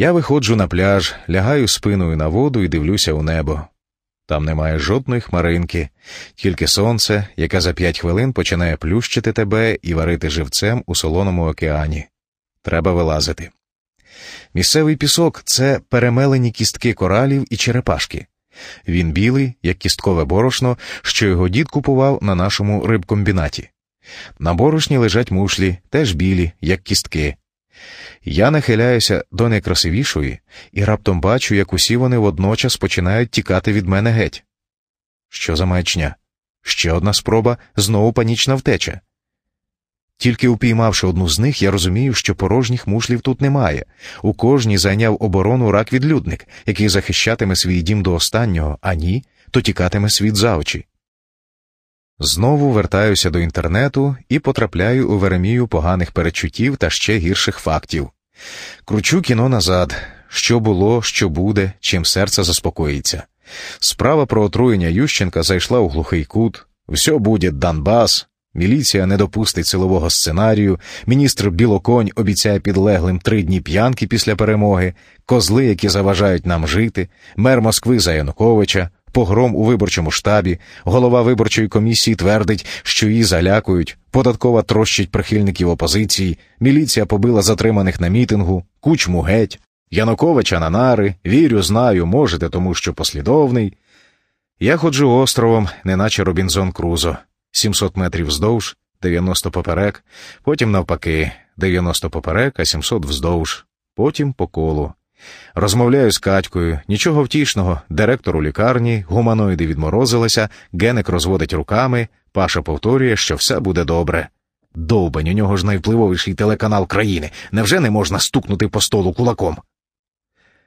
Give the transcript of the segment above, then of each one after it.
Я виходжу на пляж, лягаю спиною на воду і дивлюся у небо. Там немає жодної хмаринки, тільки сонце, яке за п'ять хвилин починає плющити тебе і варити живцем у солоному океані. Треба вилазити. Місцевий пісок це перемелені кістки коралів і черепашки. Він білий, як кісткове борошно, що його дід купував на нашому рибкомбінаті. На борошні лежать мушлі, теж білі, як кістки. Я нахиляюся до найкрасивішої і раптом бачу, як усі вони водночас починають тікати від мене геть. Що за маячня? Ще одна спроба знову панічна втеча. Тільки упіймавши одну з них, я розумію, що порожніх мушлів тут немає. У кожній зайняв оборону рак відлюдник, який захищатиме свій дім до останнього, а ні, то тікатиме світ за очі. Знову вертаюся до інтернету і потрапляю у веремію поганих перечуттів та ще гірших фактів. Кручу кіно назад, що було, що буде, чим серце заспокоїться. Справа про отруєння Ющенка зайшла у глухий кут. Все буде Донбас, Міліція не допустить силового сценарію, міністр Білоконь обіцяє підлеглим три дні п'янки після перемоги, козли, які заважають нам жити, мер Москви за Януковича, погром у виборчому штабі, голова виборчої комісії твердить, що її залякують, податкова трощить прихильників опозиції, міліція побила затриманих на мітингу, кучму геть, Януковича на нари, вірю, знаю, можете, тому що послідовний. Я ходжу островом, неначе Робінзон Крузо. 700 метрів вздовж, 90 поперек, потім навпаки, 90 поперек, а 700 вздовж, потім по колу. Розмовляю з Катькою, нічого втішного, директор у лікарні, гуманоїди відморозилися, геник розводить руками, Паша повторює, що все буде добре. Довбань, у нього ж найвпливовіший телеканал країни. Невже не можна стукнути по столу кулаком?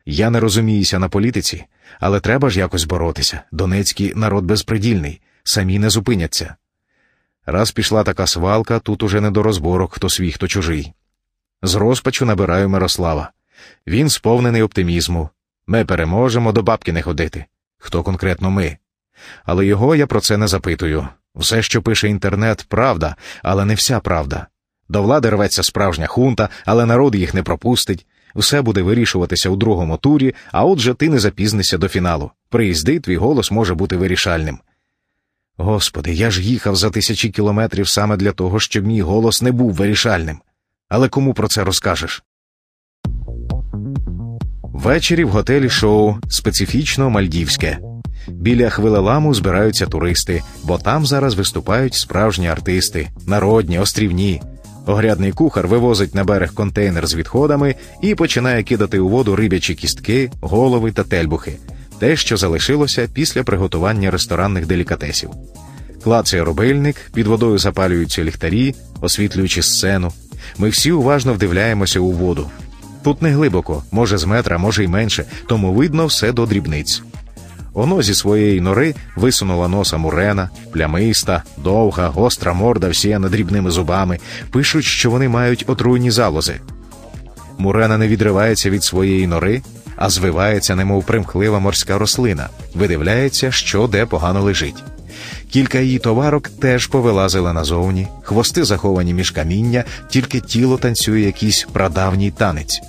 Я не розуміюся на політиці, але треба ж якось боротися. Донецький народ безпредільний, самі не зупиняться. Раз пішла така свалка, тут уже не до розборок, хто свій, хто чужий. З розпачу набираю Мирослава. Він сповнений оптимізму. Ми переможемо до бабки не ходити. Хто конкретно ми? Але його я про це не запитую. Все, що пише інтернет, правда, але не вся правда. До влади рветься справжня хунта, але народ їх не пропустить. Все буде вирішуватися у другому турі, а отже ти не запізнися до фіналу. Приїзди, твій голос може бути вирішальним. Господи, я ж їхав за тисячі кілометрів саме для того, щоб мій голос не був вирішальним. Але кому про це розкажеш? Ввечері в готелі шоу специфічно мальдівське. Біля хвилеламу збираються туристи, бо там зараз виступають справжні артисти, народні, острівні. Огрядний кухар вивозить на берег контейнер з відходами і починає кидати у воду рибячі кістки, голови та тельбухи те, що залишилося після приготування ресторанних делікатесів. Клацає робильник, під водою запалюються ліхтарі, освітлюючи сцену. Ми всі уважно вдивляємося у воду. Тут не глибоко, може з метра, може й менше, тому видно все до дрібниць. Оно зі своєї нори висунула носа мурена, плямиста, довга, гостра морда, всіяна дрібними зубами. Пишуть, що вони мають отруйні залози. Мурена не відривається від своєї нори, а звивається, немов примхлива морська рослина, видивляється, що де погано лежить. Кілька її товарок теж повилазили назовні, хвости заховані між каміння, тільки тіло танцює якийсь прадавній танець.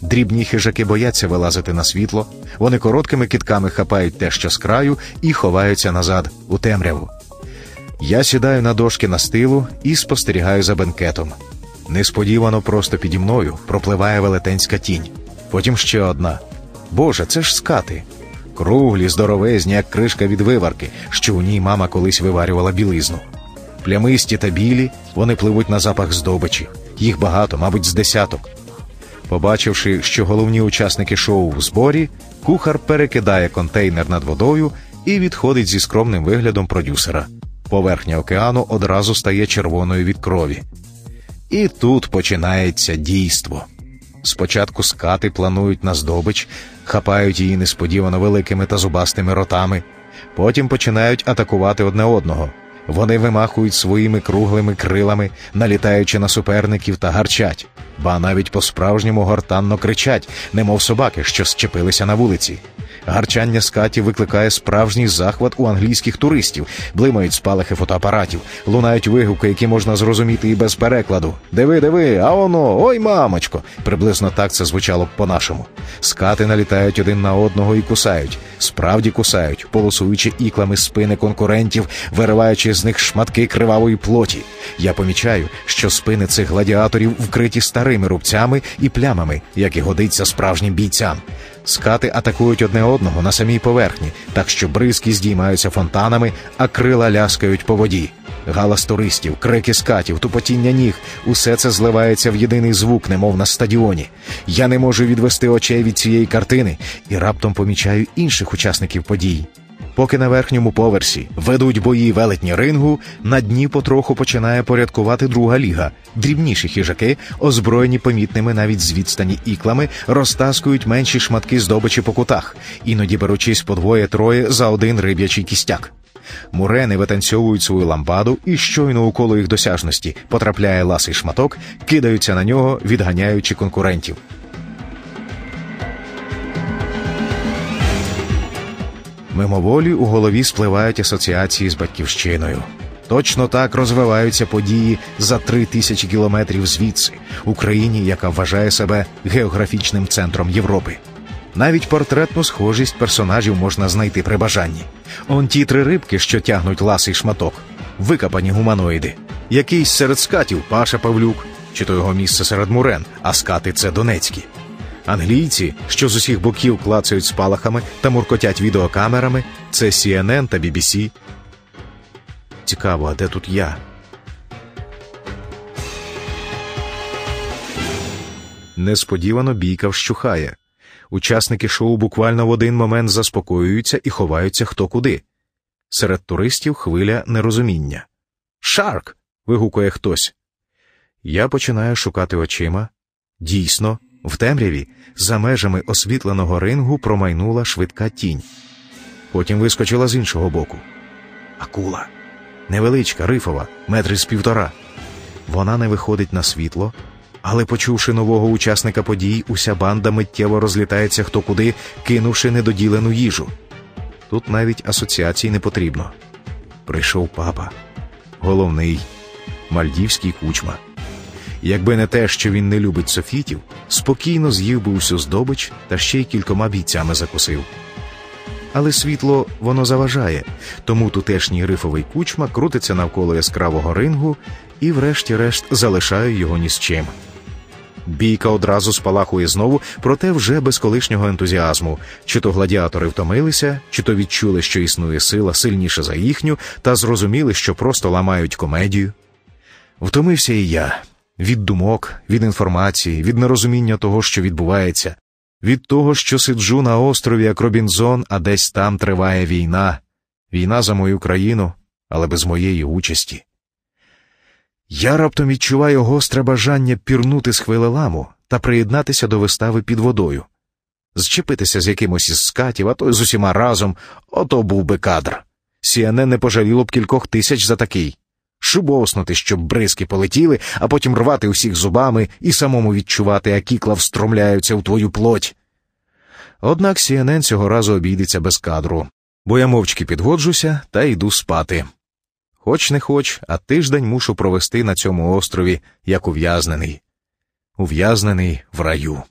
Дрібні хижаки бояться вилазити на світло, вони короткими китками хапають те, що з краю, і ховаються назад у темряву. Я сідаю на дошки на стилу і спостерігаю за бенкетом. Несподівано просто піді мною пропливає велетенська тінь. Потім ще одна. Боже, це ж скати. Круглі, здоровезні, як кришка від виварки, що у ній мама колись виварювала білизну. Плямисті та білі, вони пливуть на запах здобичі. Їх багато, мабуть, з десяток. Побачивши, що головні учасники шоу в зборі, кухар перекидає контейнер над водою і відходить зі скромним виглядом продюсера. Поверхня океану одразу стає червоною від крові. І тут починається дійство. Спочатку скати планують на здобич, хапають її несподівано великими та зубастими ротами, потім починають атакувати одне одного. Вони вимахують своїми круглими крилами, налітаючи на суперників та гарчать, ба навіть по-справжньому гортанно кричать, немов собаки, що щепилися на вулиці. Гарчання скатів викликає справжній захват у англійських туристів, блимають спалахи фотоапаратів, лунають вигуки, які можна зрозуміти і без перекладу. Диви, диви, а воно, ой, мамочко! Приблизно так це звучало б по-нашому. Скати налітають один на одного і кусають. Справді кусають, полосуючи іклами спини конкурентів, вириваючи з них шматки кривавої плоті. Я помічаю, що спини цих гладіаторів вкриті старими рубцями і плямами, як і годиться справжнім бійцям. Скати атакують одне одного на самій поверхні, так що бризки здіймаються фонтанами, а крила ляскають по воді. Галас туристів, крики скатів, тупотіння ніг усе це зливається в єдиний звук, немов на стадіоні. Я не можу відвести очей від цієї картини і раптом помічаю інших учасників подій. Поки на верхньому поверсі ведуть бої велетні рингу, на дні потроху починає порядкувати друга ліга. Дрібніші хижаки, озброєні помітними навіть з відстані іклами, розтаскують менші шматки здобичі по кутах, іноді беручись по двоє-троє за один риб'ячий кістяк. Мурени витанцьовують свою ламбаду, і щойно у коло їх досяжності потрапляє ласий шматок, кидаються на нього, відганяючи конкурентів. Мимоволі у голові спливають асоціації з батьківщиною. Точно так розвиваються події за три тисячі кілометрів звідси, Україні, яка вважає себе географічним центром Європи. Навіть портретну схожість персонажів можна знайти при бажанні. Он ті три рибки, що тягнуть ласий шматок, викопані гуманоїди. Якийсь серед скатів Паша Павлюк, чи то його місце серед мурен, а скати це Донецькі. Англійці, що з усіх боків клацають спалахами та муркотять відеокамерами, це CNN та BBC. Цікаво, а де тут я? Несподівано бійка вщухає. Учасники шоу буквально в один момент заспокоюються і ховаються хто куди. Серед туристів хвиля нерозуміння. Шарк. вигукує хтось. Я починаю шукати очима. Дійсно, в темряві, за межами освітленого рингу, промайнула швидка тінь. Потім вискочила з іншого боку. Акула. Невеличка, рифова, метри з півтора. Вона не виходить на світло, але, почувши нового учасника подій, уся банда миттєво розлітається хто куди, кинувши недоділену їжу. Тут навіть асоціацій не потрібно. Прийшов папа, головний, мальдівський кучма. Якби не те, що він не любить софітів, спокійно з'їв би усю здобич та ще й кількома бійцями закусив. Але світло воно заважає, тому тутешній рифовий кучма крутиться навколо яскравого рингу і, врешті-решт, залишає його ні з чим. Бійка одразу спалахує знову, проте вже без колишнього ентузіазму. Чи то гладіатори втомилися, чи то відчули, що існує сила сильніша за їхню, та зрозуміли, що просто ламають комедію. Втомився і я від думок, від інформації, від нерозуміння того, що відбувається, від того, що сиджу на острові як Робінзон, а десь там триває війна, війна за мою країну, але без моєї участі. Я раптом відчуваю гостре бажання пірнути з хвилеламу та приєднатися до вистави під водою, зчепитися з якимось із скатів, а то й з усіма разом, ото був би кадр. CNN не пожаліло б кількох тисяч за такий. Шубоснути, щоб бризки полетіли, а потім рвати усіх зубами і самому відчувати, як ікла встромляються в твою плоть. Однак CNN цього разу обійдеться без кадру, бо я мовчки підгоджуся та йду спати. Хоч не хоч, а тиждень мушу провести на цьому острові як ув'язнений, ув'язнений в раю.